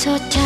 so tell